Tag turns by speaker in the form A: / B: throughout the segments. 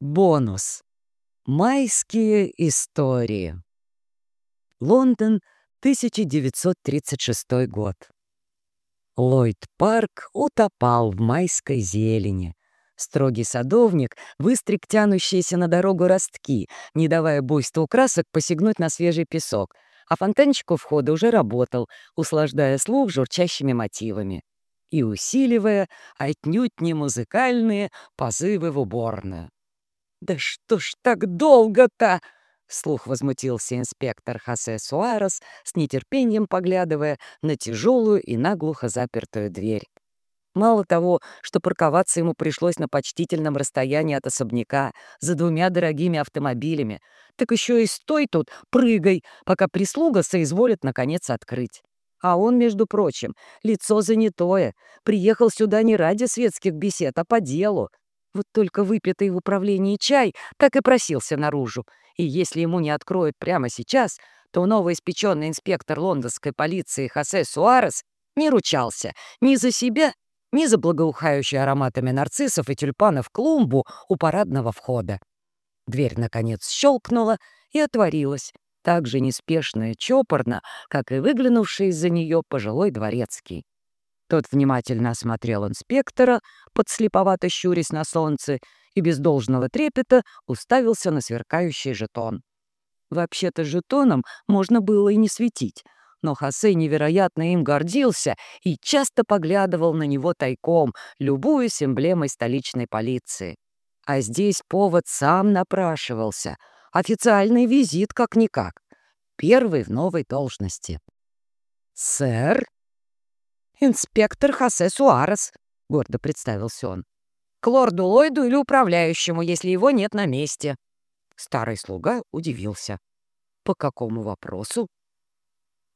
A: Бонус. Майские истории. Лондон, 1936 год. Ллойд-парк утопал в майской зелени. Строгий садовник выстриг тянущиеся на дорогу ростки, не давая буйству красок посягнуть на свежий песок, а фонтанчик у входа уже работал, услаждая слух журчащими мотивами и усиливая отнюдь не музыкальные позывы в уборную. «Да что ж так долго-то?» — вслух возмутился инспектор Хосе Суарес, с нетерпением поглядывая на тяжелую и наглухо запертую дверь. Мало того, что парковаться ему пришлось на почтительном расстоянии от особняка за двумя дорогими автомобилями, так еще и стой тут, прыгай, пока прислуга соизволит наконец открыть. А он, между прочим, лицо занятое, приехал сюда не ради светских бесед, а по делу, вот только выпитый в управлении чай так и просился наружу, и если ему не откроют прямо сейчас, то новоиспеченный инспектор лондонской полиции Хосе Суарес не ручался ни за себя, ни за благоухающие ароматами нарциссов и тюльпанов клумбу у парадного входа. Дверь, наконец, щелкнула и отворилась, так же неспешно и чопорно, как и выглянувший из-за нее пожилой дворецкий. Тот внимательно осмотрел инспектора, подслеповато щурясь на солнце, и без должного трепета уставился на сверкающий жетон. Вообще-то жетоном можно было и не светить, но Хосе невероятно им гордился и часто поглядывал на него тайком, любуясь эмблемой столичной полиции. А здесь повод сам напрашивался. Официальный визит как-никак. Первый в новой должности. «Сэр?» «Инспектор Хосе Суарес», — гордо представился он. «К лорду Ллойду или управляющему, если его нет на месте». Старый слуга удивился. «По какому вопросу?»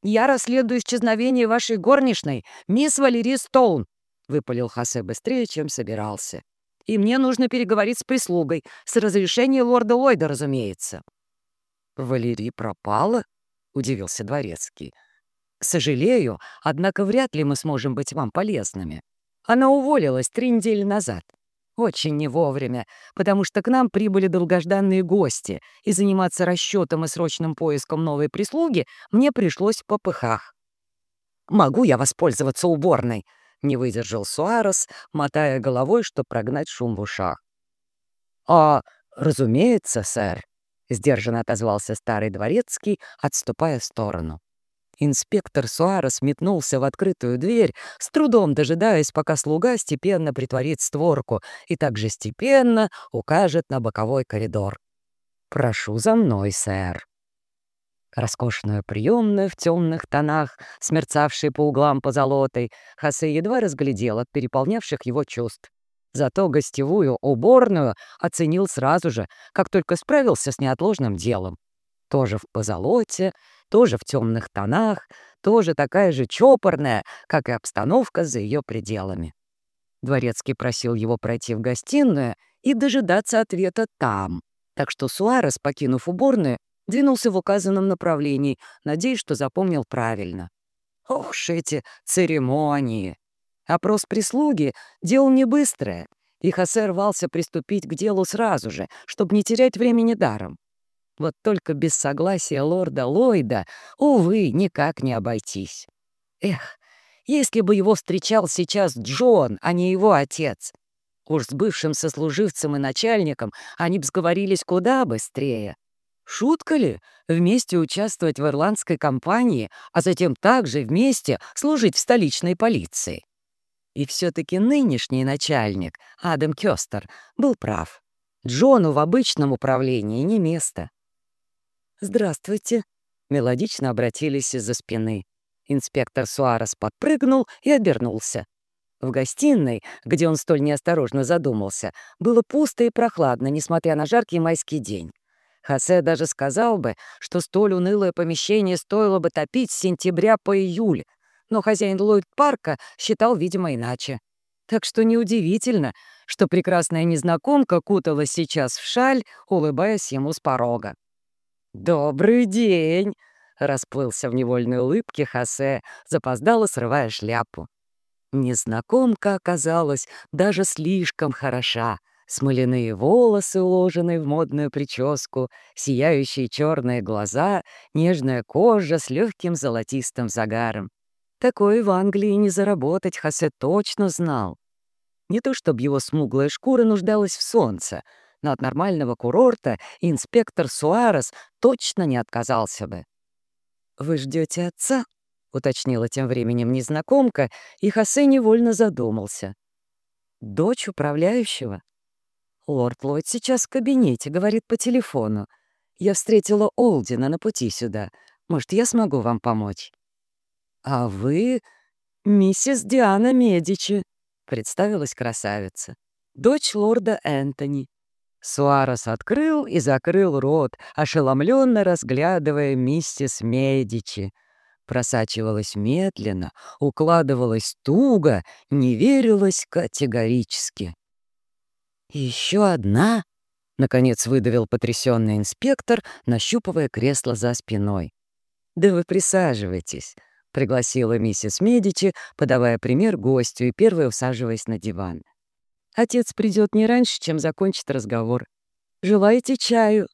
A: «Я расследую исчезновение вашей горничной, мисс Валерии Стоун», — выпалил Хосе быстрее, чем собирался. «И мне нужно переговорить с прислугой, с разрешения лорда Ллойда, разумеется». «Валерий пропала?» — удивился дворецкий. Сожалею, однако вряд ли мы сможем быть вам полезными. Она уволилась три недели назад. Очень не вовремя, потому что к нам прибыли долгожданные гости, и заниматься расчетом и срочным поиском новой прислуги мне пришлось в попыхах. «Могу я воспользоваться уборной?» — не выдержал Суарес, мотая головой, чтобы прогнать шум в ушах. «А, разумеется, сэр», — сдержанно отозвался старый дворецкий, отступая в сторону. Инспектор Суарес метнулся в открытую дверь, с трудом дожидаясь, пока слуга степенно притворит створку и также степенно укажет на боковой коридор. «Прошу за мной, сэр». Роскошную приемную в темных тонах, смерцавшей по углам позолотой, Хосе едва разглядел от переполнявших его чувств. Зато гостевую уборную оценил сразу же, как только справился с неотложным делом. Тоже в позолоте, тоже в темных тонах, тоже такая же чопорная, как и обстановка за ее пределами. Дворецкий просил его пройти в гостиную и дожидаться ответа там, так что Суарес, покинув уборную, двинулся в указанном направлении, надеясь, что запомнил правильно. Ох уж эти церемонии! Опрос прислуги — дело не быстрое, и Хосе рвался приступить к делу сразу же, чтобы не терять времени даром. Вот только без согласия лорда Ллойда, увы, никак не обойтись. Эх, если бы его встречал сейчас Джон, а не его отец. Уж с бывшим сослуживцем и начальником они б сговорились куда быстрее. Шутка ли вместе участвовать в ирландской кампании, а затем также вместе служить в столичной полиции? И все-таки нынешний начальник, Адам Кёстер, был прав. Джону в обычном управлении не место. «Здравствуйте», — мелодично обратились из-за спины. Инспектор Суарес подпрыгнул и обернулся. В гостиной, где он столь неосторожно задумался, было пусто и прохладно, несмотря на жаркий майский день. Хосе даже сказал бы, что столь унылое помещение стоило бы топить с сентября по июль, но хозяин Ллойд-парка считал, видимо, иначе. Так что неудивительно, что прекрасная незнакомка куталась сейчас в шаль, улыбаясь ему с порога. «Добрый день!» — расплылся в невольной улыбке Хосе, запоздало срывая шляпу. Незнакомка оказалась даже слишком хороша, Смоляные волосы, уложенные в модную прическу, сияющие черные глаза, нежная кожа с легким золотистым загаром. Такое в Англии не заработать, Хосе точно знал. Не то чтобы его смуглая шкура нуждалась в солнце, но от нормального курорта инспектор Суарес точно не отказался бы. «Вы ждете отца?» — уточнила тем временем незнакомка, и Хосе невольно задумался. «Дочь управляющего?» «Лорд Ллойд сейчас в кабинете, говорит по телефону. Я встретила Олдина на пути сюда. Может, я смогу вам помочь?» «А вы миссис Диана Медичи», — представилась красавица. «Дочь лорда Энтони». Суарес открыл и закрыл рот, ошеломленно разглядывая миссис Медичи. Просачивалась медленно, укладывалась туго, не верилась категорически. «Еще одна?» — наконец выдавил потрясенный инспектор, нащупывая кресло за спиной. «Да вы присаживайтесь», — пригласила миссис Медичи, подавая пример гостю и первой усаживаясь на диван. Отец придет не раньше, чем закончит разговор. Желаете чаю?»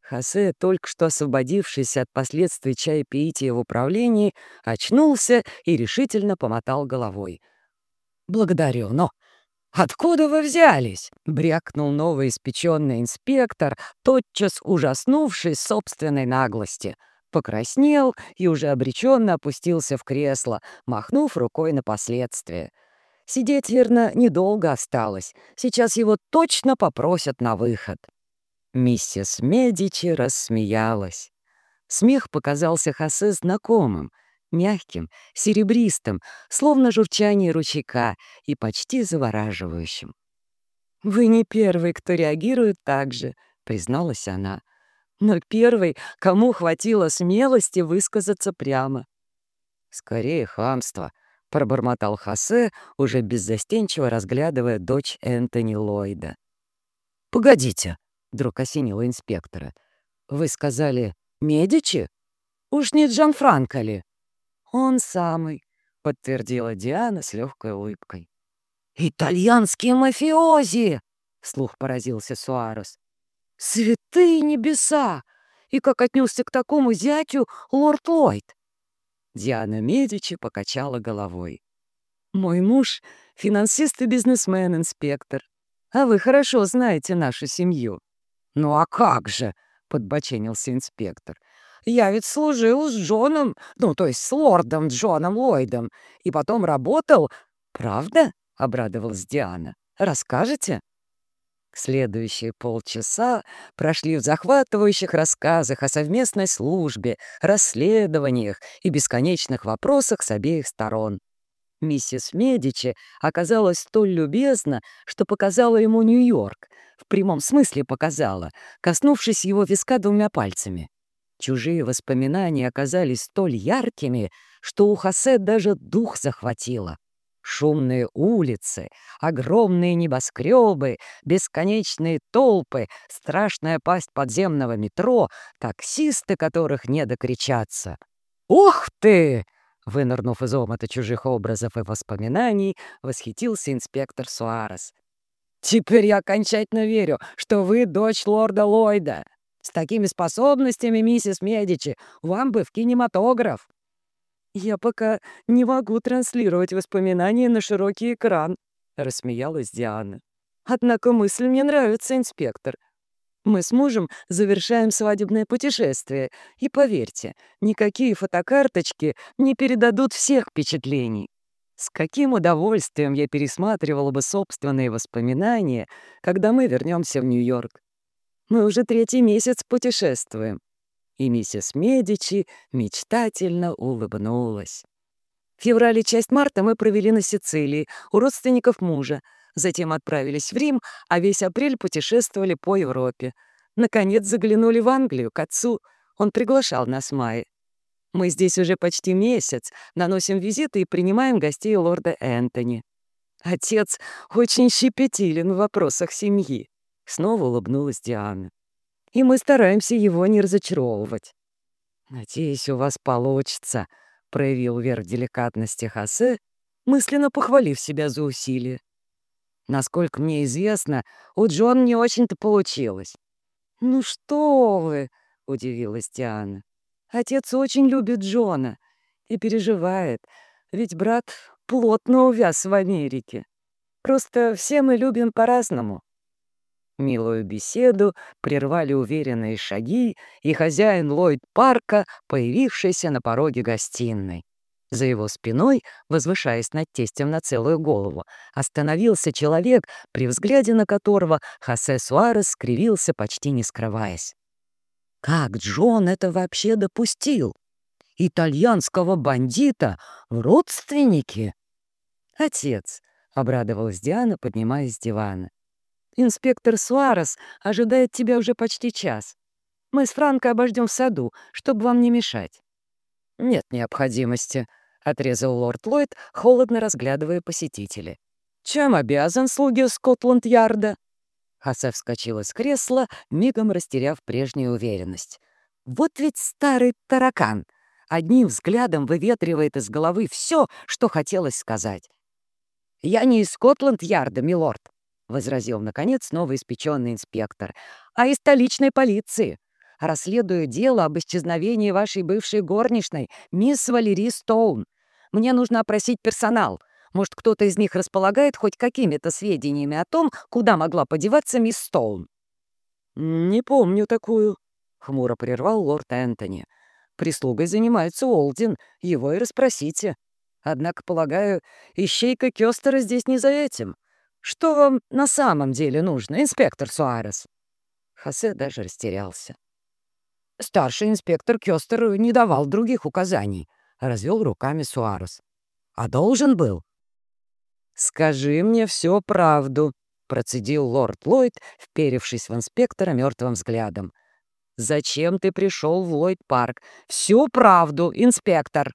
A: Хосе, только что освободившийся от последствий чаепития в управлении, очнулся и решительно помотал головой. «Благодарю, но откуда вы взялись?» — брякнул новоиспеченный инспектор, тотчас ужаснувшись собственной наглости. Покраснел и уже обреченно опустился в кресло, махнув рукой на последствия. Сидеть, верно, недолго осталось. Сейчас его точно попросят на выход. Миссис Медичи рассмеялась. Смех показался Хосе знакомым, мягким, серебристым, словно журчание ручейка и почти завораживающим. «Вы не первый, кто реагирует так же», — призналась она. «Но первый, кому хватило смелости высказаться прямо». «Скорее хамство», пробормотал Хосе, уже беззастенчиво разглядывая дочь Энтони Ллойда. «Погодите», — вдруг осенило инспектора. «Вы сказали Медичи? Уж не Джанфранко ли?» «Он самый», — подтвердила Диана с легкой улыбкой. «Итальянские мафиози!» — слух поразился Суарес. «Святые небеса! И как отнесся к такому зятю лорд Ллойд?» Диана Медичи покачала головой. «Мой муж — финансист и бизнесмен, инспектор. А вы хорошо знаете нашу семью». «Ну а как же?» — подбоченился инспектор. «Я ведь служил с Джоном, ну, то есть с лордом Джоном Ллойдом, и потом работал. Правда?» — обрадовалась Диана. «Расскажете?» Следующие полчаса прошли в захватывающих рассказах о совместной службе, расследованиях и бесконечных вопросах с обеих сторон. Миссис Медичи оказалась столь любезна, что показала ему Нью-Йорк, в прямом смысле показала, коснувшись его виска двумя пальцами. Чужие воспоминания оказались столь яркими, что у Хосе даже дух захватило. Шумные улицы, огромные небоскребы, бесконечные толпы, страшная пасть подземного метро, таксисты, которых не докричаться. «Ух ты!» Вынырнув из омута чужих образов и воспоминаний, восхитился инспектор Суарес. «Теперь я окончательно верю, что вы дочь лорда Ллойда. С такими способностями, миссис Медичи, вам бы в кинематограф!» «Я пока не могу транслировать воспоминания на широкий экран», — рассмеялась Диана. «Однако мысль мне нравится, инспектор. Мы с мужем завершаем свадебное путешествие, и поверьте, никакие фотокарточки не передадут всех впечатлений. С каким удовольствием я пересматривала бы собственные воспоминания, когда мы вернемся в Нью-Йорк. Мы уже третий месяц путешествуем, и миссис Медичи мечтательно улыбнулась. В феврале часть марта мы провели на Сицилии, у родственников мужа. Затем отправились в Рим, а весь апрель путешествовали по Европе. Наконец заглянули в Англию к отцу. Он приглашал нас в мае. Мы здесь уже почти месяц, наносим визиты и принимаем гостей лорда Энтони. Отец очень щепетилен в вопросах семьи. Снова улыбнулась Диана и мы стараемся его не разочаровывать. «Надеюсь, у вас получится», — проявил верх деликатности Хосе, мысленно похвалив себя за усилие. Насколько мне известно, у Джон не очень-то получилось. «Ну что вы!» — удивилась Диана. «Отец очень любит Джона и переживает, ведь брат плотно увяз в Америке. Просто все мы любим по-разному». Милую беседу прервали уверенные шаги и хозяин Ллойд Парка, появившийся на пороге гостиной. За его спиной, возвышаясь над тестем на целую голову, остановился человек, при взгляде на которого Хосе Суарес скривился, почти не скрываясь. Как Джон это вообще допустил? Итальянского бандита в родственники? Отец, — обрадовалась Диана, поднимаясь с дивана. «Инспектор Суарес ожидает тебя уже почти час. Мы с Франко обождем в саду, чтобы вам не мешать». «Нет необходимости», — отрезал лорд Ллойд, холодно разглядывая посетителей. «Чем обязан слуги Скотланд-Ярда?» Хосе вскочил из кресла, мигом растеряв прежнюю уверенность. «Вот ведь старый таракан! Одним взглядом выветривает из головы все, что хотелось сказать. «Я не из Скотланд-Ярда, милорд», — возразил, наконец, новоиспеченный инспектор, «а из столичной полиции. Расследую дело об исчезновении вашей бывшей горничной, мисс Валерии Стоун. Мне нужно опросить персонал. Может, кто-то из них располагает хоть какими-то сведениями о том, куда могла подеваться мисс Стоун?» «Не помню такую», — хмуро прервал лорд Энтони. «Прислугой занимается Олдин, его и расспросите. Однако, полагаю, ищейка Кёстера здесь не за этим. Что вам на самом деле нужно, инспектор Суарес?» Хосе даже растерялся. Старший инспектор Кёстер не давал других указаний, — развел руками Суарес. «А должен был?» «Скажи мне всю правду», — процедил лорд Ллойд, вперевшись в инспектора мертвым взглядом. «Зачем ты пришел в Ллойд-парк? Всю правду, инспектор!»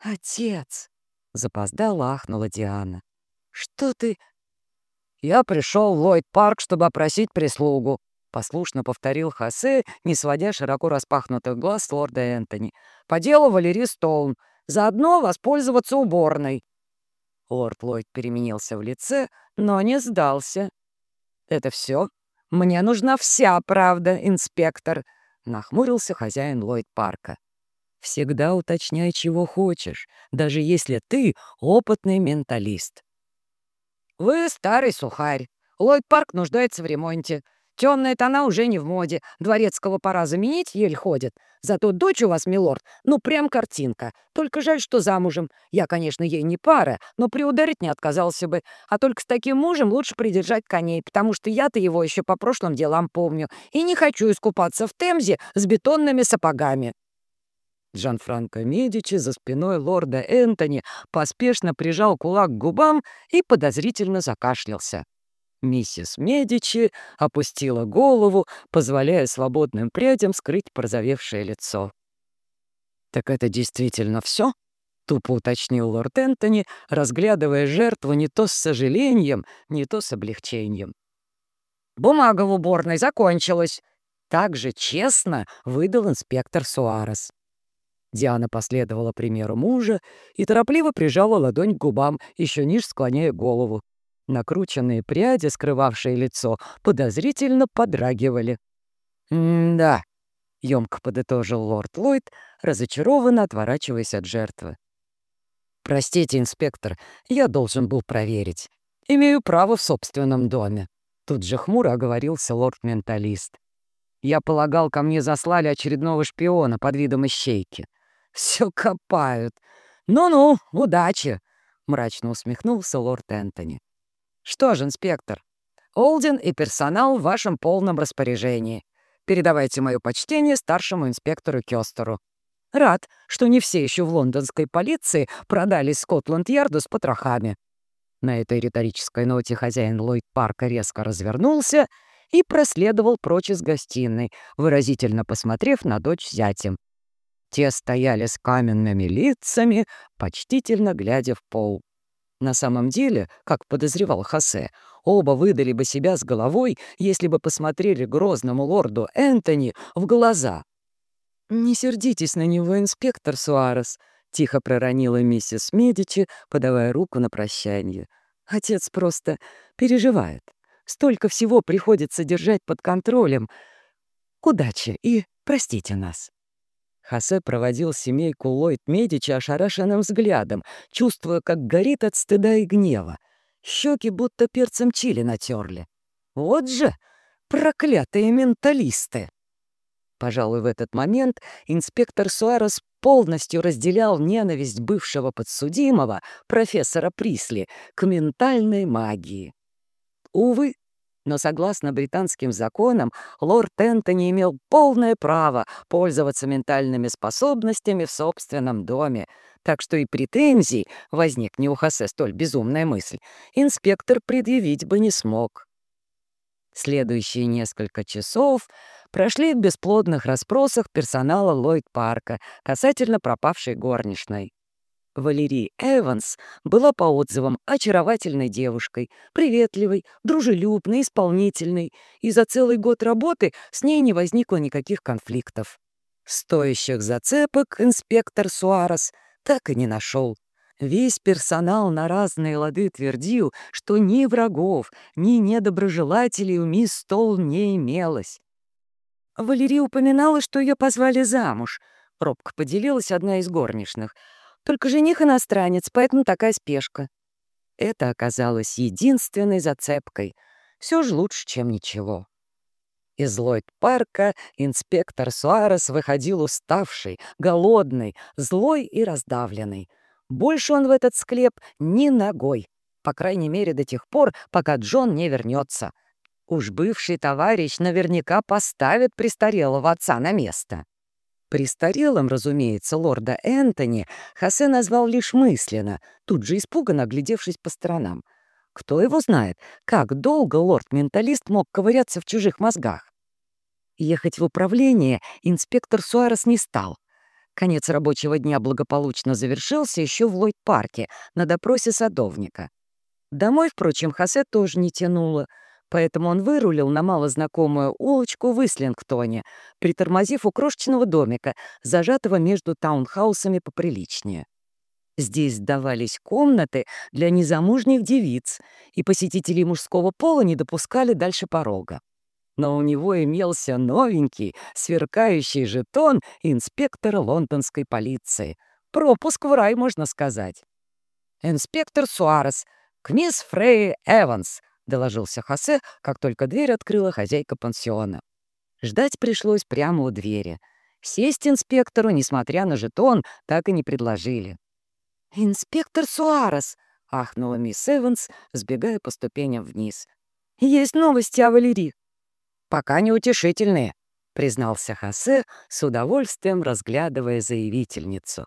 A: «Отец!» — запоздала ахнула Диана. «Что ты...» «Я пришел в Ллойд-парк, чтобы опросить прислугу», — послушно повторил Хосе, не сводя широко распахнутых глаз лорда Энтони. «По делу Валерии Стоун. Заодно воспользоваться уборной». Лорд Ллойд переменился в лице, но не сдался. «Это все? Мне нужна вся правда, инспектор», — нахмурился хозяин Ллойд-парка. «Всегда уточняй, чего хочешь, даже если ты опытный менталист». «Вы старый сухарь. Ллойд-парк нуждается в ремонте. Темные тона уже не в моде. Дворецкого пора заменить, еле ходит. Зато дочь у вас, милорд, ну прям картинка. Только жаль, что замужем. Я, конечно, ей не пара, но приударить не отказался бы. А только с таким мужем лучше придержать коней, потому что я-то его еще по прошлым делам помню. И не хочу искупаться в Темзе с бетонными сапогами. Джан-Франко Медичи за спиной лорда Энтони поспешно прижал кулак к губам и подозрительно закашлялся. Миссис Медичи опустила голову, позволяя свободным прядям скрыть порозовевшее лицо. «Так это действительно все?» — тупо уточнил лорд Энтони, разглядывая жертву не то с сожалением, не то с облегчением. «Бумага в уборной закончилась!» Так же честно выдал инспектор Суарес. Диана последовала примеру мужа и торопливо прижала ладонь к губам, еще ниже склоняя голову. Накрученные пряди, скрывавшие лицо, подозрительно подрагивали. «М-да», — ёмко подытожил лорд Ллойд, разочарованно отворачиваясь от жертвы. «Простите, инспектор, я должен был проверить. Имею право в собственном доме». Тут же хмуро оговорился лорд-менталист. «Я полагал, ко мне заслали очередного шпиона под видом ищейки. Все копают. Ну-ну, удачи!» — мрачно усмехнулся лорд Энтони. «Что ж, инспектор, Олдин и персонал в вашем полном распоряжении. Передавайте мое почтение старшему инспектору Кёстеру. Рад, что не все еще в лондонской полиции продались Скотланд-Ярду с потрохами». На этой риторической ноте хозяин Ллойд Парка резко развернулся и проследовал прочь из гостиной, выразительно посмотрев на дочь зятем. Те стояли с каменными лицами, почтительно глядя в пол. На самом деле, как подозревал Хосе, оба выдали бы себя с головой, если бы посмотрели грозному лорду Энтони в глаза. «Не сердитесь на него, инспектор Суарес», — тихо проронила миссис Медичи, подавая руку на прощание. Отец просто переживает. Столько всего приходится держать под контролем. Удачи и простите нас. Хосе проводил семейку Ллойд Медичи ошарашенным взглядом, чувствуя, как горит от стыда и гнева. Щеки будто перцем чили натерли. Вот же проклятые менталисты! Пожалуй, в этот момент инспектор Суарес полностью разделял ненависть бывшего подсудимого, профессора Присли, к ментальной магии. Увы, но согласно британским законам, лорд Энтони имел полное право пользоваться ментальными способностями в собственном доме, так что и претензий, возник не у Хосе столь безумная мысль, инспектор предъявить бы не смог. Следующие несколько часов прошли в бесплодных расспросах персонала Ллойд-парка касательно пропавшей горничной. Валерий Эванс была по отзывам очаровательной девушкой, приветливой, дружелюбной, исполнительной, и за целый год работы с ней не возникло никаких конфликтов. Стоящих зацепок инспектор Суарес так и не нашел. Весь персонал на разные лады твердил, что ни врагов, ни недоброжелателей у мисс Стол не имелось. Валерия упоминала, что ее позвали замуж. Робко поделилась одна из горничных — только жених иностранец, поэтому такая спешка. Это оказалось единственной зацепкой. Все же лучше, чем ничего. Из Ллойд-парка инспектор Суарес выходил уставший, голодный, злой и раздавленный. Больше он в этот склеп ни ногой, по крайней мере до тех пор, пока Джон не вернется. Уж бывший товарищ наверняка поставит престарелого отца на место. Престарелым, разумеется, лорда Энтони Хосе назвал лишь мысленно, тут же испуганно оглядевшись по сторонам. Кто его знает, как долго лорд-менталист мог ковыряться в чужих мозгах? Ехать в управление инспектор Суарес не стал. Конец рабочего дня благополучно завершился еще в Ллойд-парке на допросе садовника. Домой, впрочем, Хосе тоже не тянуло — поэтому он вырулил на малознакомую улочку в Ислингтоне, притормозив у крошечного домика, зажатого между таунхаусами поприличнее. Здесь сдавались комнаты для незамужних девиц, и посетителей мужского пола не допускали дальше порога. Но у него имелся новенький, сверкающий жетон инспектора лондонской полиции. Пропуск в рай, можно сказать. «Инспектор Суарес, к мисс Фрей Эванс», — доложился Хосе, как только дверь открыла хозяйка пансиона. Ждать пришлось прямо у двери. Сесть инспектору, несмотря на жетон, так и не предложили. «Инспектор Суарес!» — ахнула мисс Эванс, сбегая по ступеням вниз. «Есть новости о Валерии?» «Пока неутешительные», — признался Хосе, с удовольствием разглядывая заявительницу.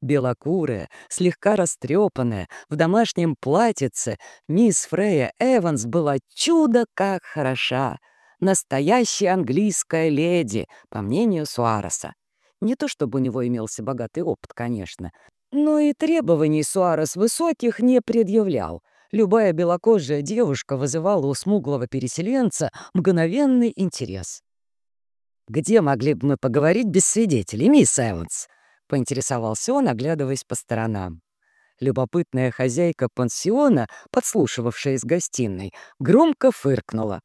A: Белокурая, слегка растрепанная, в домашнем платьице, мисс Фрея Эванс была чудо как хороша. Настоящая английская леди, по мнению Суареса. Не то чтобы у него имелся богатый опыт, конечно, но и требований Суарес высоких не предъявлял. Любая белокожая девушка вызывала у смуглого переселенца мгновенный интерес. «Где могли бы мы поговорить без свидетелей, мисс Эванс?» — поинтересовался он, оглядываясь по сторонам. Любопытная хозяйка пансиона, подслушивавшая из гостиной, громко фыркнула.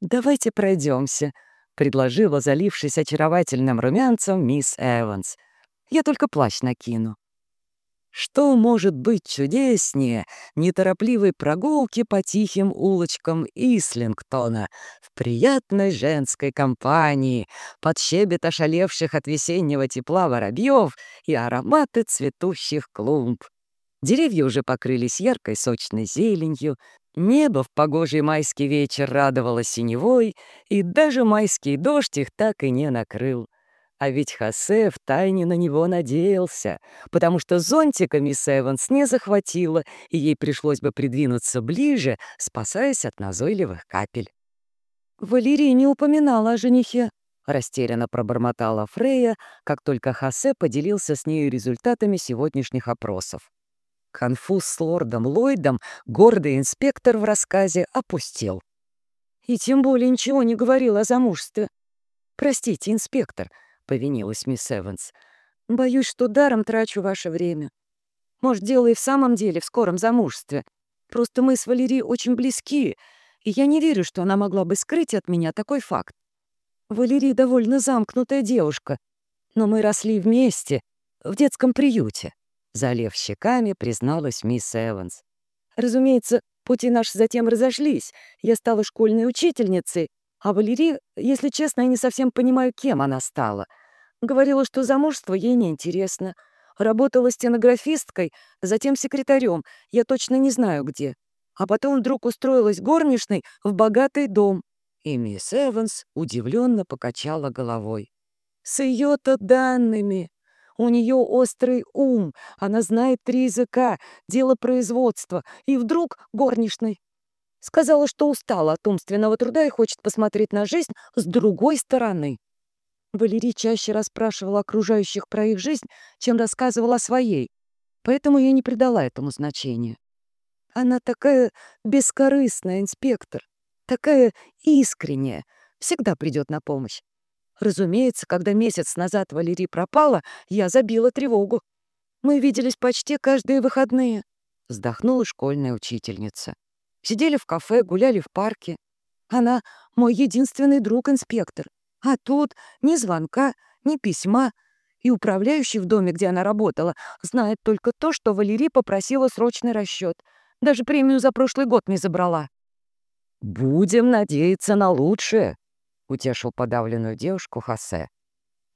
A: «Давайте пройдемся», — предложила, залившись очаровательным румянцем, мисс Эванс. «Я только плащ накину». Что может быть чудеснее неторопливой прогулки по тихим улочкам Ислингтона в приятной женской компании, под щебет ошалевших от весеннего тепла воробьев и ароматы цветущих клумб? Деревья уже покрылись яркой сочной зеленью, небо в погожий майский вечер радовало синевой, и даже майский дождь их так и не накрыл. А ведь Хосе втайне на него надеялся, потому что зонтика мисс Эванс не захватила, и ей пришлось бы придвинуться ближе, спасаясь от назойливых капель. Валерия не упоминала о женихе, — растерянно пробормотала Фрея, как только Хосе поделился с нею результатами сегодняшних опросов. Конфуз с лордом Ллойдом гордый инспектор в рассказе опустил. И тем более ничего не говорил о замужестве. «Простите, инспектор», — повинилась мисс Эванс. «Боюсь, что даром трачу ваше время. Может, дело и в самом деле в скором замужестве. Просто мы с Валерией очень близки, и я не верю, что она могла бы скрыть от меня такой факт. Валерия довольно замкнутая девушка, но мы росли вместе, в детском приюте», — залев щеками, призналась мисс Эванс. «Разумеется, пути наши затем разошлись. Я стала школьной учительницей, а Валерия, если честно, я не совсем понимаю, кем она стала. Говорила, что замужество ей неинтересно. Работала стенографисткой, затем секретарем, я точно не знаю где. А потом вдруг устроилась горничной в богатый дом. И мисс Эванс удивленно покачала головой. С ее-то данными. У нее острый ум, она знает три языка, дело производства, и вдруг горничной. Сказала, что устала от умственного труда и хочет посмотреть на жизнь с другой стороны. Валерий чаще расспрашивала окружающих про их жизнь, чем рассказывала о своей, поэтому я не придала этому значения. Она такая бескорыстная, инспектор, такая искренняя, всегда придет на помощь. Разумеется, когда месяц назад Валерий пропала, я забила тревогу. Мы виделись почти каждые выходные. Вздохнула школьная учительница. Сидели в кафе, гуляли в парке. Она мой единственный друг-инспектор. А тут ни звонка, ни письма. И управляющий в доме, где она работала, знает только то, что Валерий попросила срочный расчет. Даже премию за прошлый год не забрала. «Будем надеяться на лучшее», — утешил подавленную девушку Хосе.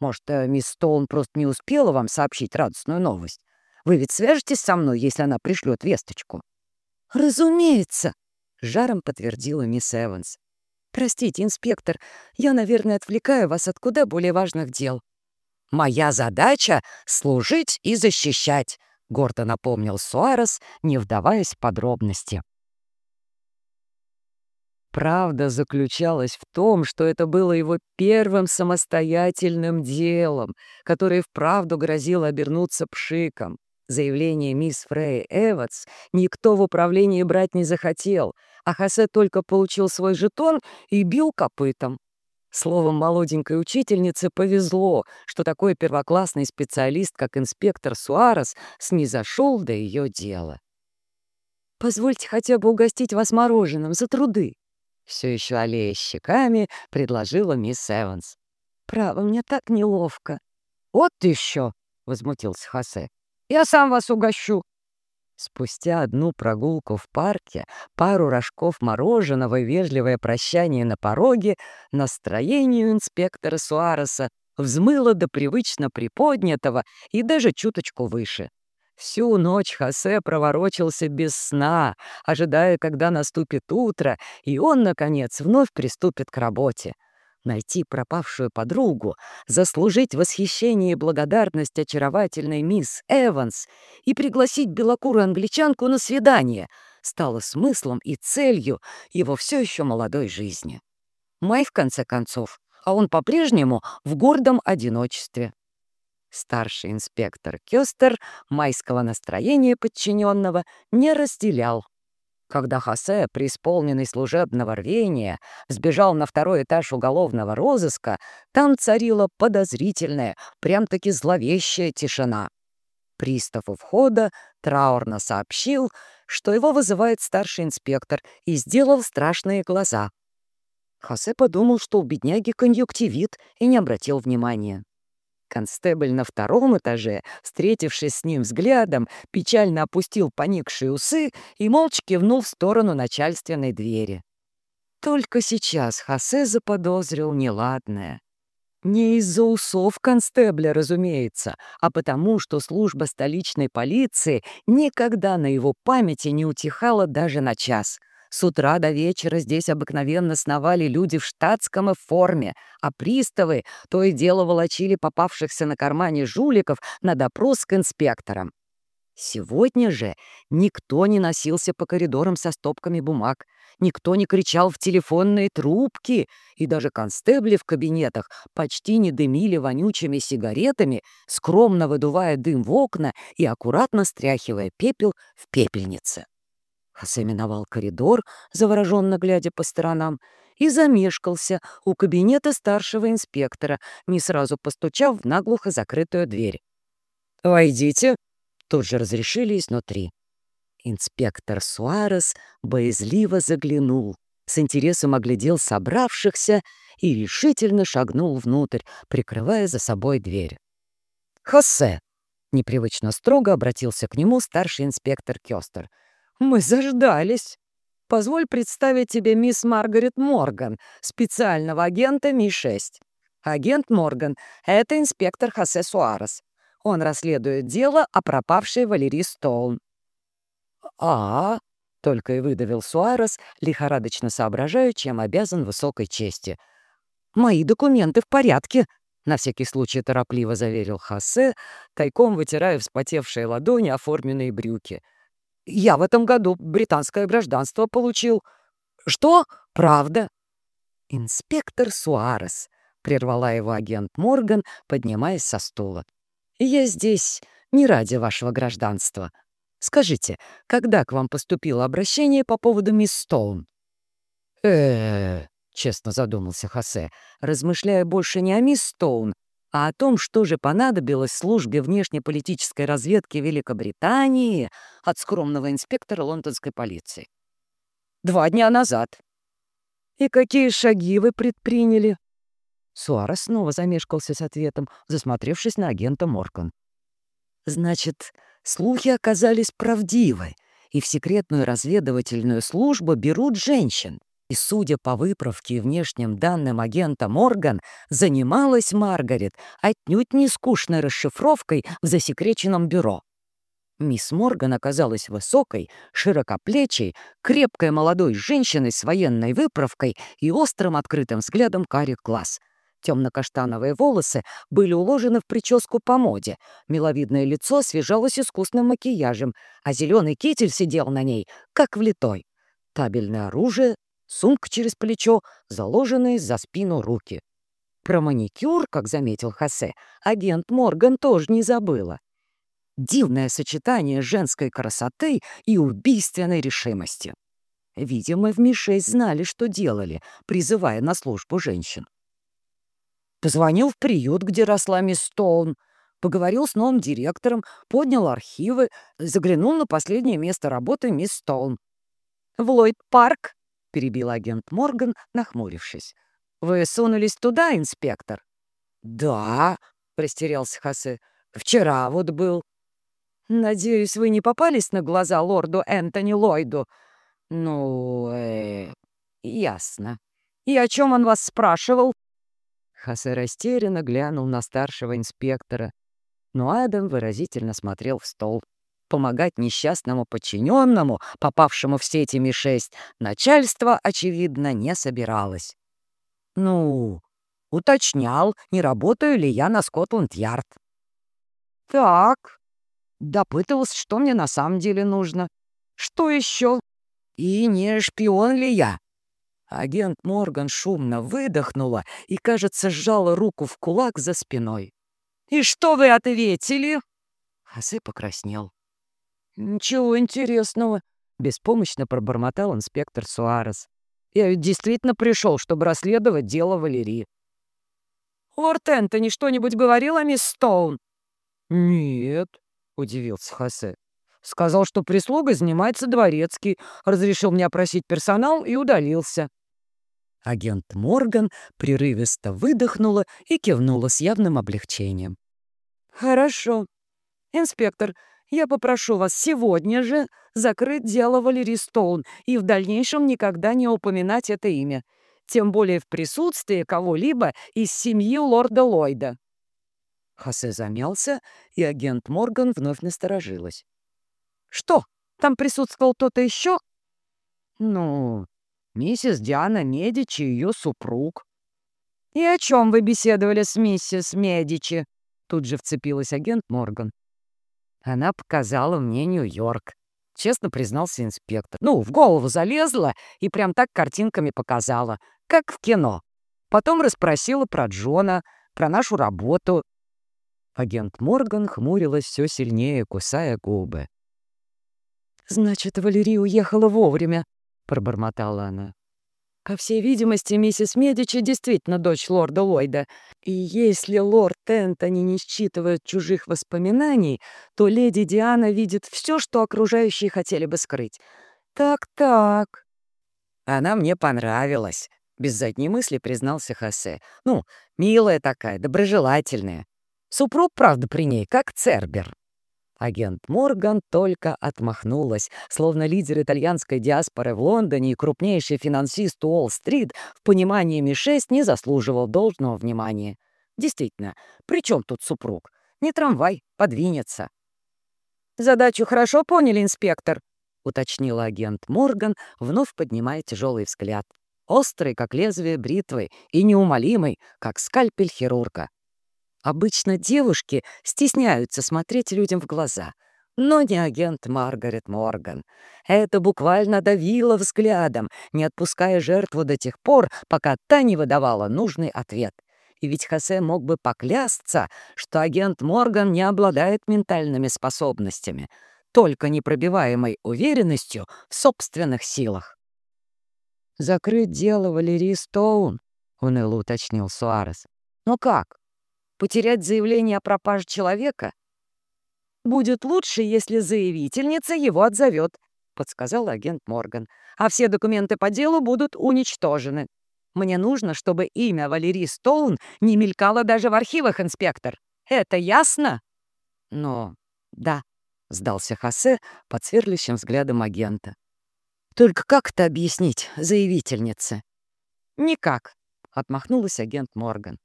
A: «Может, э, мисс Стоун просто не успела вам сообщить радостную новость? Вы ведь свяжетесь со мной, если она пришлет весточку?» «Разумеется», — жаром подтвердила мисс Эванс. «Простите, инспектор, я, наверное, отвлекаю вас от куда более важных дел». «Моя задача — служить и защищать», — гордо напомнил Суарес, не вдаваясь в подробности. Правда заключалась в том, что это было его первым самостоятельным делом, которое вправду грозило обернуться пшиком. Заявление мисс Фрей Эватс никто в управлении брать не захотел, а Хосе только получил свой жетон и бил копытом. Словом, молоденькой учительнице повезло, что такой первоклассный специалист, как инспектор Суарес, снизошел до ее дела. «Позвольте хотя бы угостить вас мороженым за труды», все еще аллея щеками, предложила мисс Эванс. «Право, мне так неловко». «Вот еще!» — возмутился Хосе. «Я сам вас угощу». Спустя одну прогулку в парке, пару рожков мороженого и вежливое прощание на пороге, настроение инспектора Суареса взмыло до привычно приподнятого и даже чуточку выше. Всю ночь Хосе проворочился без сна, ожидая, когда наступит утро, и он, наконец, вновь приступит к работе. Найти пропавшую подругу, заслужить восхищение и благодарность очаровательной мисс Эванс и пригласить белокурую англичанку на свидание стало смыслом и целью его все еще молодой жизни. Май, в конце концов, а он по-прежнему в гордом одиночестве. Старший инспектор Кёстер майского настроения подчиненного не разделял. Когда Хосе, преисполненный служебного рвения, сбежал на второй этаж уголовного розыска, там царила подозрительная, прям-таки зловещая тишина. Пристав у входа траурно сообщил, что его вызывает старший инспектор, и сделал страшные глаза. Хосе подумал, что у бедняги конъюнктивит, и не обратил внимания. Констебль на втором этаже, встретившись с ним взглядом, печально опустил поникшие усы и молча кивнул в сторону начальственной двери. Только сейчас Хосе заподозрил неладное. Не из-за усов констебля, разумеется, а потому, что служба столичной полиции никогда на его памяти не утихала даже на час — с утра до вечера здесь обыкновенно сновали люди в штатском и форме, а приставы то и дело волочили попавшихся на кармане жуликов на допрос к инспекторам. Сегодня же никто не носился по коридорам со стопками бумаг, никто не кричал в телефонные трубки, и даже констебли в кабинетах почти не дымили вонючими сигаретами, скромно выдувая дым в окна и аккуратно стряхивая пепел в пепельнице. Хосе миновал коридор, завороженно глядя по сторонам, и замешкался у кабинета старшего инспектора, не сразу постучав в наглухо закрытую дверь. «Войдите!» — тут же разрешили изнутри. Инспектор Суарес боязливо заглянул, с интересом оглядел собравшихся и решительно шагнул внутрь, прикрывая за собой дверь. «Хосе!» — непривычно строго обратился к нему старший инспектор Кёстер. «Мы заждались!» Позволь представить тебе мисс Маргарет Морган, специального агента Ми-6. Агент Морган — это инспектор Хосе Суарес. Он расследует дело о пропавшей Валерии Стоун. «А, -а — только и выдавил Суарес, лихорадочно соображая, чем обязан высокой чести. «Мои документы в порядке», — на всякий случай торопливо заверил Хосе, тайком вытирая вспотевшие ладони оформленные брюки — я в этом году британское гражданство получил. Что? Правда? Инспектор Суарес, прервала его агент Морган, поднимаясь со стула. Я здесь не ради вашего гражданства. Скажите, когда к вам поступило обращение по поводу мисс Стоун? э, честно задумался Хосе, размышляя больше не о мисс Стоун, а о том, что же понадобилось службе внешнеполитической разведки Великобритании от скромного инспектора лондонской полиции. Два дня назад. И какие шаги вы предприняли? Суарес снова замешкался с ответом, засмотревшись на агента Моркан. Значит, слухи оказались правдивы, и в секретную разведывательную службу берут женщин. И, судя по выправке и внешним данным агента Морган, занималась Маргарет отнюдь не скучной расшифровкой в засекреченном бюро. Мисс Морган оказалась высокой, широкоплечей, крепкой молодой женщиной с военной выправкой и острым открытым взглядом карих глаз. Темно-каштановые волосы были уложены в прическу по моде, миловидное лицо освежалось искусным макияжем, а зеленый китель сидел на ней, как влитой. Табельное оружие сумка через плечо, заложенные за спину руки. Про маникюр, как заметил Хосе, агент Морган тоже не забыла. Дивное сочетание женской красоты и убийственной решимости. Видимо, в Ми-6 знали, что делали, призывая на службу женщин. Позвонил в приют, где росла мисс Стоун, поговорил с новым директором, поднял архивы, заглянул на последнее место работы мисс Стоун. В Ллойд-парк перебил агент Морган, нахмурившись. «Вы сунулись туда, инспектор?» «Да», — растерялся Хосе. «Вчера вот был». «Надеюсь, вы не попались на глаза лорду Энтони Ллойду?» «Ну, э, ясно. И о чем он вас спрашивал?» Хосе растерянно глянул на старшего инспектора, но Адам выразительно смотрел в стол. Помогать несчастному подчиненному, попавшему в сети Ми-6, начальство, очевидно, не собиралось. Ну, уточнял, не работаю ли я на Скотланд-Ярд. Так, допытывался, что мне на самом деле нужно. Что еще? И не шпион ли я? Агент Морган шумно выдохнула и, кажется, сжала руку в кулак за спиной. «И что вы ответили?» Хосе покраснел. «Ничего интересного», — беспомощно пробормотал инспектор Суарес. «Я ведь действительно пришел, чтобы расследовать дело Валерии». «Лорд Энтони что-нибудь говорил о мисс Стоун?» «Нет», — удивился Хосе. «Сказал, что прислугой занимается дворецкий, разрешил мне опросить персонал и удалился». Агент Морган прерывисто выдохнула и кивнула с явным облегчением. «Хорошо. Инспектор, я попрошу вас сегодня же закрыть дело Валерии Стоун и в дальнейшем никогда не упоминать это имя, тем более в присутствии кого-либо из семьи лорда Ллойда». Хосе замялся, и агент Морган вновь насторожилась. «Что, там присутствовал кто-то еще?» «Ну, миссис Диана Медичи и ее супруг». «И о чем вы беседовали с миссис Медичи?» Тут же вцепилась агент Морган. Она показала мне Нью-Йорк. Честно признался инспектор. Ну, в голову залезла и прям так картинками показала, как в кино. Потом расспросила про Джона, про нашу работу. Агент Морган хмурилась все сильнее, кусая губы. «Значит, Валерия уехала вовремя», — пробормотала она. По всей видимости, миссис Медичи действительно дочь лорда Ллойда. И если лорд Энтони не считывает чужих воспоминаний, то леди Диана видит все, что окружающие хотели бы скрыть. Так-так. Она мне понравилась, — без задней мысли признался Хосе. Ну, милая такая, доброжелательная. Супруг, правда, при ней, как Цербер. Агент Морган только отмахнулась, словно лидер итальянской диаспоры в Лондоне и крупнейший финансист Уолл-стрит в понимании Ми-6 не заслуживал должного внимания. Действительно, при чем тут супруг? Не трамвай, подвинется. «Задачу хорошо поняли, инспектор?» — уточнила агент Морган, вновь поднимая тяжелый взгляд. Острый, как лезвие бритвы, и неумолимый, как скальпель хирурга. Обычно девушки стесняются смотреть людям в глаза, но не агент Маргарет Морган. Это буквально давило взглядом, не отпуская жертву до тех пор, пока та не выдавала нужный ответ. И ведь Хосе мог бы поклясться, что агент Морган не обладает ментальными способностями, только непробиваемой уверенностью в собственных силах. «Закрыть дело Валерии Стоун», — уныло уточнил Суарес. «Но как? Потерять заявление о пропаже человека? Будет лучше, если заявительница его отзовет, подсказал агент Морган. А все документы по делу будут уничтожены. Мне нужно, чтобы имя Валерии Стоун не мелькало даже в архивах, инспектор. Это ясно? Но да, сдался Хосе под сверлящим взглядом агента. Только как это объяснить заявительнице? Никак, отмахнулась агент Морган.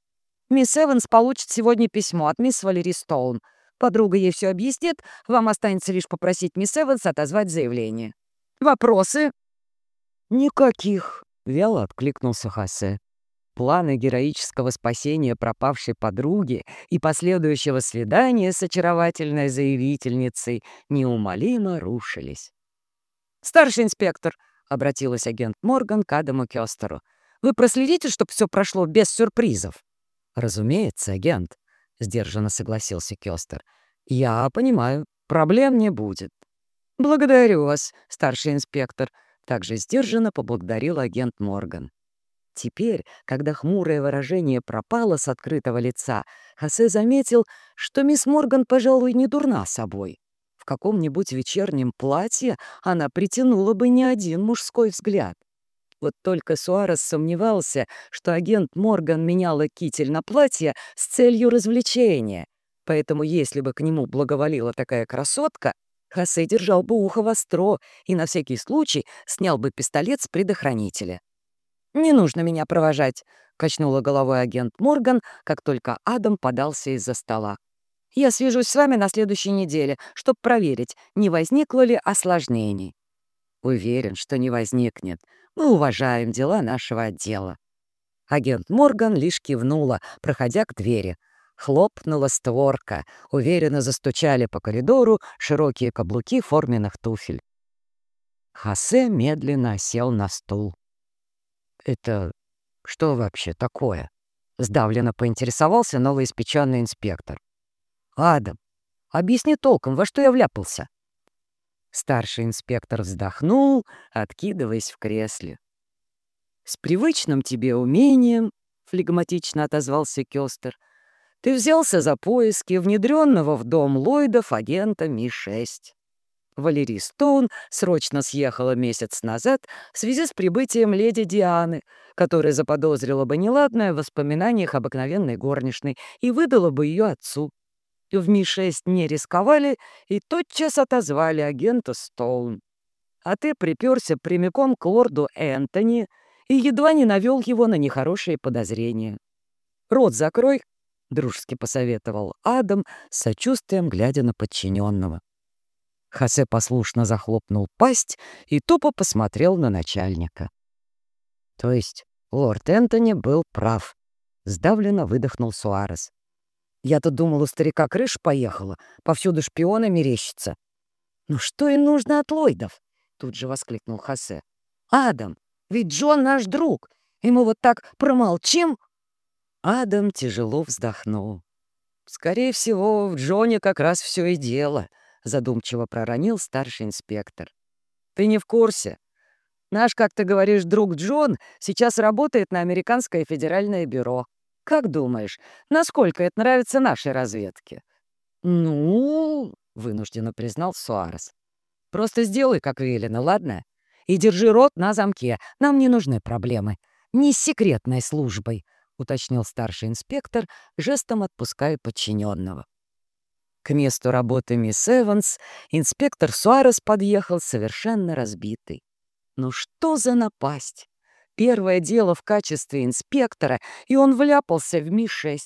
A: Мисс Эванс получит сегодня письмо от мисс Валери Стоун. Подруга ей все объяснит, вам останется лишь попросить мисс Эванс отозвать заявление. Вопросы?» «Никаких», — вяло откликнулся Хосе. Планы героического спасения пропавшей подруги и последующего свидания с очаровательной заявительницей неумолимо рушились. «Старший инспектор», — обратилась агент Морган к Адаму Кёстеру, «вы проследите, чтобы все прошло без сюрпризов?» «Разумеется, агент», — сдержанно согласился Кёстер. «Я понимаю, проблем не будет». «Благодарю вас, старший инспектор», — также сдержанно поблагодарил агент Морган. Теперь, когда хмурое выражение пропало с открытого лица, Хосе заметил, что мисс Морган, пожалуй, не дурна собой. В каком-нибудь вечернем платье она притянула бы не один мужской взгляд. Вот только Суарес сомневался, что агент Морган меняла китель на платье с целью развлечения. Поэтому если бы к нему благоволила такая красотка, Хосе держал бы ухо востро и на всякий случай снял бы пистолет с предохранителя. «Не нужно меня провожать», — качнула головой агент Морган, как только Адам подался из-за стола. «Я свяжусь с вами на следующей неделе, чтобы проверить, не возникло ли осложнений». «Уверен, что не возникнет», мы уважаем дела нашего отдела». Агент Морган лишь кивнула, проходя к двери. Хлопнула створка, уверенно застучали по коридору широкие каблуки форменных туфель. Хосе медленно сел на стул. «Это что вообще такое?» — сдавленно поинтересовался новоиспеченный инспектор. «Адам, объясни толком, во что я вляпался?» Старший инспектор вздохнул, откидываясь в кресле. «С привычным тебе умением», — флегматично отозвался Кёстер, «ты взялся за поиски внедренного в дом Ллойдов агента Ми-6». Валерий Стоун срочно съехала месяц назад в связи с прибытием леди Дианы, которая заподозрила бы неладное в воспоминаниях обыкновенной горничной и выдала бы ее отцу в Ми-6 не рисковали и тотчас отозвали агента Стоун. А ты приперся прямиком к лорду Энтони и едва не навел его на нехорошие подозрения. «Рот закрой», — дружески посоветовал Адам, сочувствием глядя на подчиненного. Хосе послушно захлопнул пасть и тупо посмотрел на начальника. То есть лорд Энтони был прав. Сдавленно выдохнул Суарес. Я-то думал, у старика крыша поехала, повсюду шпионы мерещится. «Ну что им нужно от Ллойдов?» — тут же воскликнул Хосе. «Адам, ведь Джон наш друг, и мы вот так промолчим?» Адам тяжело вздохнул. «Скорее всего, в Джоне как раз все и дело», — задумчиво проронил старший инспектор. «Ты не в курсе? Наш, как ты говоришь, друг Джон сейчас работает на Американское федеральное бюро. Как думаешь, насколько это нравится нашей разведке?» «Ну...» — вынужденно признал Суарес. «Просто сделай, как велено, ладно? И держи рот на замке. Нам не нужны проблемы. Не с секретной службой», — уточнил старший инспектор, жестом отпуская подчиненного. К месту работы мисс Эванс инспектор Суарес подъехал совершенно разбитый. Ну что за напасть? Первое дело в качестве инспектора, и он вляпался в Ми-6.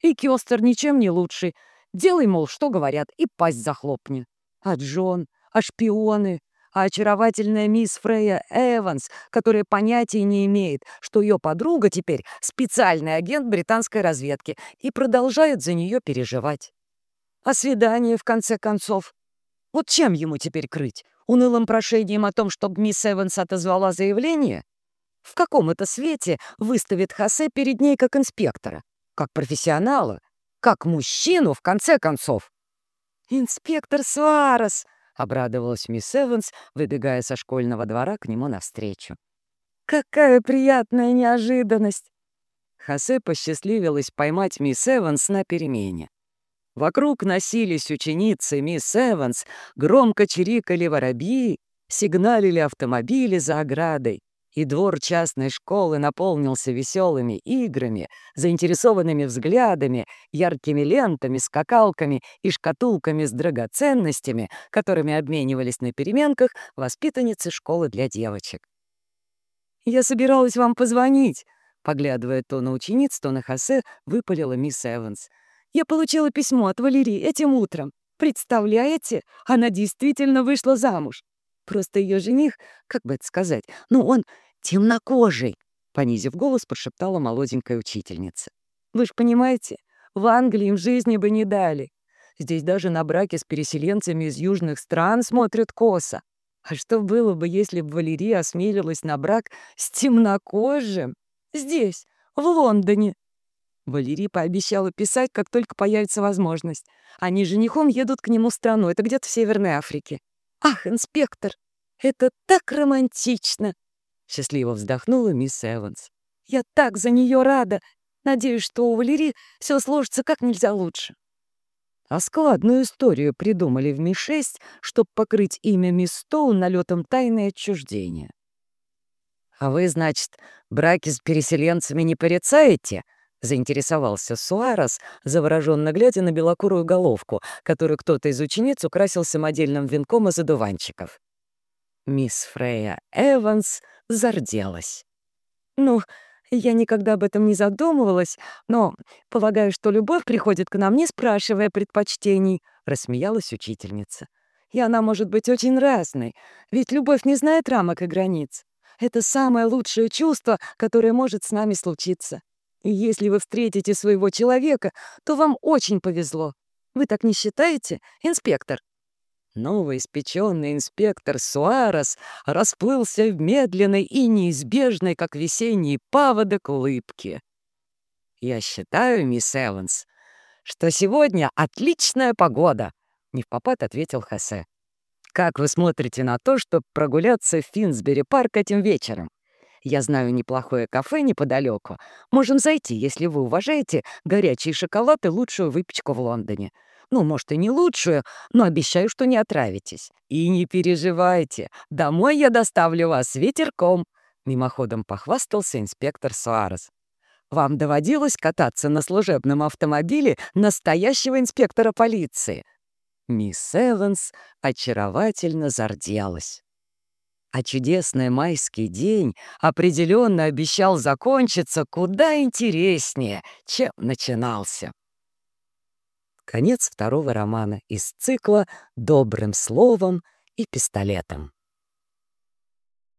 A: И Кёстер ничем не лучший. Делай, мол, что говорят, и пасть захлопни. А Джон, а шпионы, а очаровательная мисс Фрея Эванс, которая понятия не имеет, что ее подруга теперь специальный агент британской разведки и продолжает за нее переживать. А свидание, в конце концов? Вот чем ему теперь крыть? унылым прошением о том, чтобы мисс Эванс отозвала заявление? В каком это свете выставит Хосе перед ней как инспектора? Как профессионала? Как мужчину, в конце концов? «Инспектор Суарес!» — обрадовалась мисс Эванс, выбегая со школьного двора к нему навстречу. «Какая приятная неожиданность!» Хосе посчастливилась поймать мисс Эванс на перемене. Вокруг носились ученицы мисс Эванс, громко чирикали воробьи, сигналили автомобили за оградой, и двор частной школы наполнился веселыми играми, заинтересованными взглядами, яркими лентами, скакалками и шкатулками с драгоценностями, которыми обменивались на переменках воспитанницы школы для девочек. «Я собиралась вам позвонить», — поглядывая то на учениц, то на Хосе, выпалила мисс Эванс — я получила письмо от Валерии этим утром. Представляете, она действительно вышла замуж. Просто ее жених, как бы это сказать, ну, он темнокожий, понизив голос, прошептала молоденькая учительница. Вы же понимаете, в Англии им жизни бы не дали. Здесь даже на браке с переселенцами из южных стран смотрят косо. А что было бы, если бы Валерия осмелилась на брак с темнокожим? Здесь, в Лондоне, Валерий пообещала писать, как только появится возможность. Они женихом едут к нему в страну, это где-то в Северной Африке. «Ах, инспектор, это так романтично!» Счастливо вздохнула мисс Эванс. «Я так за нее рада! Надеюсь, что у Валерии все сложится как нельзя лучше». А складную историю придумали в Ми-6, чтобы покрыть имя мисс Стоун налетом тайны отчуждения. «А вы, значит, браки с переселенцами не порицаете?» заинтересовался Суарес, завороженно глядя на белокурую головку, которую кто-то из учениц украсил самодельным венком из одуванчиков. Мисс Фрея Эванс зарделась. «Ну, я никогда об этом не задумывалась, но полагаю, что любовь приходит к нам, не спрашивая предпочтений», — рассмеялась учительница. «И она может быть очень разной, ведь любовь не знает рамок и границ. Это самое лучшее чувство, которое может с нами случиться. И если вы встретите своего человека, то вам очень повезло. Вы так не считаете, инспектор?» Новоиспеченный инспектор Суарес расплылся в медленной и неизбежной, как весенний паводок, улыбке. «Я считаю, мисс Эванс, что сегодня отличная погода», — не попад ответил Хосе. «Как вы смотрите на то, чтобы прогуляться в Финсбери-парк этим вечером? Я знаю неплохое кафе неподалеку. Можем зайти, если вы уважаете горячий шоколад и лучшую выпечку в Лондоне. Ну, может, и не лучшую, но обещаю, что не отравитесь. И не переживайте, домой я доставлю вас ветерком», — мимоходом похвастался инспектор Суарес. «Вам доводилось кататься на служебном автомобиле настоящего инспектора полиции?» Мисс Эванс очаровательно зарделась а чудесный майский день определенно обещал закончиться куда интереснее, чем начинался. Конец второго романа из цикла «Добрым словом и пистолетом».